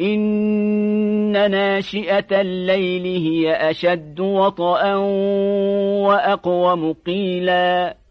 إن ناشئة الليل هي أشد وطأا وأقوم قيلاً